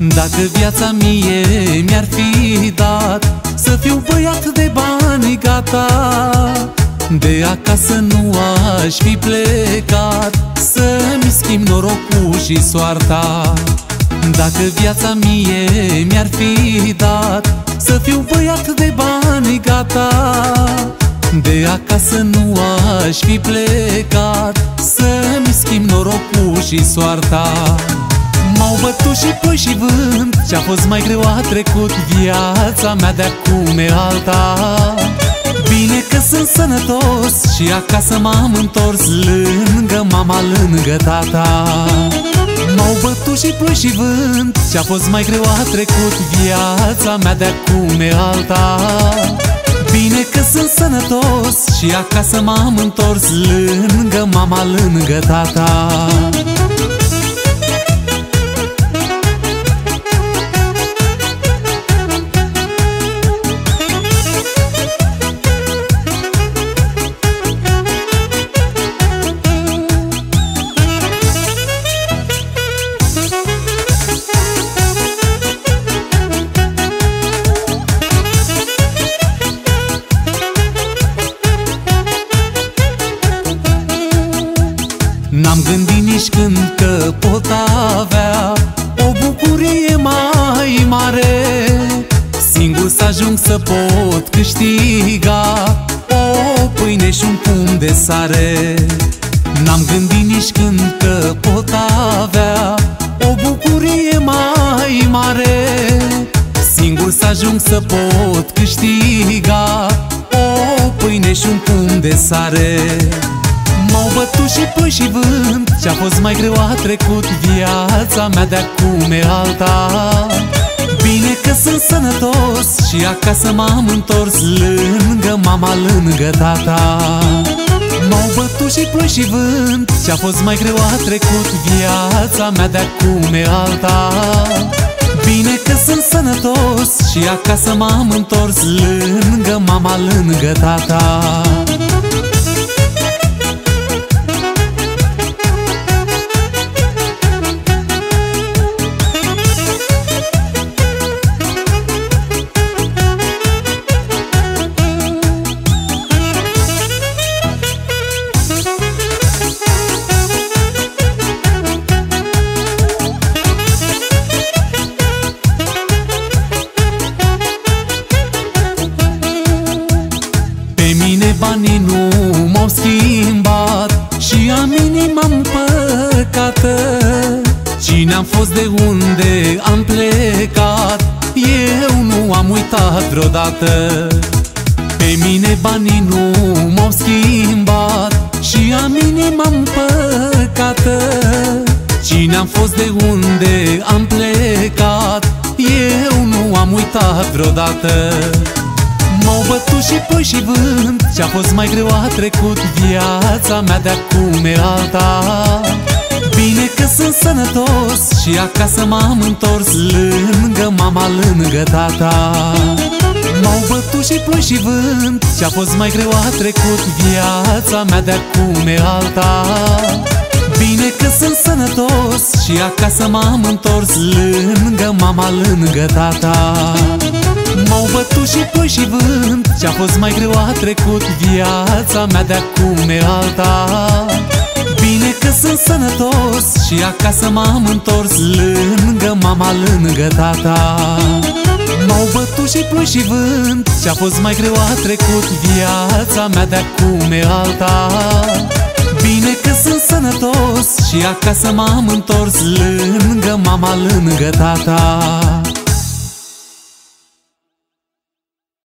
Dacă viața mie mi-ar fi dat Să fiu băiat de bani gata. De acasă nu aș fi plecat Să-mi schimb norocul și soarta. Dacă viața mie mi-ar fi dat Să fiu băiat de bani gata. De acasă nu aș fi plecat Să-mi schimb norocul și soarta. M-au bătut și ploi și vânt. Ce-a fost mai greu a trecut Viața mea de acum e alta. Bine că sunt sănătos Și acasă m-am întors Lângă mama, lângă tata. M-au bătut și ploi și vânt. Ce-a fost mai greu a trecut Viața mea de acum e alta. Bine că sunt sănătos Și acasă m-am întors Lângă mama, lângă tata ajung să pot câștiga O pâine și un pumn de sare. N-am gândit nici când că pot avea O bucurie mai mare. Singur să ajung să pot câștiga O pâine și un pumn de sare. M-au bătut și ploi și vânt Ce-a fost mai greu a trecut Viața mea de acum e alta Bine că sunt sănătos Și acasă m-am întors Lângă mama, lângă tata. M-au bătut și ploi și vânt Ce-a fost mai greu a trecut Viața mea de acum e alta. Bine că sunt sănătos Și acasă m-am întors Lângă mama, lângă tata fost de unde am plecat. Eu nu am uitat vreodată. Pe mine banii nu m-au schimbat Și am inima împăcată. Cine am fost de unde am plecat Eu nu am uitat vreodată. M-au bătut și ploi și vânt Ce-a fost mai greu a trecut Viața mea de acum e alta. Bine că sunt sănătos Și acasă m-am întors Lângă mama, lângă tata. M-au bătut și ploi și vânt Ce-a fost mai greu a trecut Viața mea de acum e alta. Bine că sunt sănătos Și acasă m-am întors Lângă mama, lângă tata. M-au bătut și ploi și vânt Ce-a fost mai greu a trecut Viața mea de acum e alta. Bine că sunt sănătos Și acasă m-am întors Lângă mama, lângă tata. M-au bătut și ploi și vânt Ce-a fost mai greu a trecut Viața mea de acum e alta. Bine că sunt sănătos Și acasă m-am întors Lângă mama, lângă tata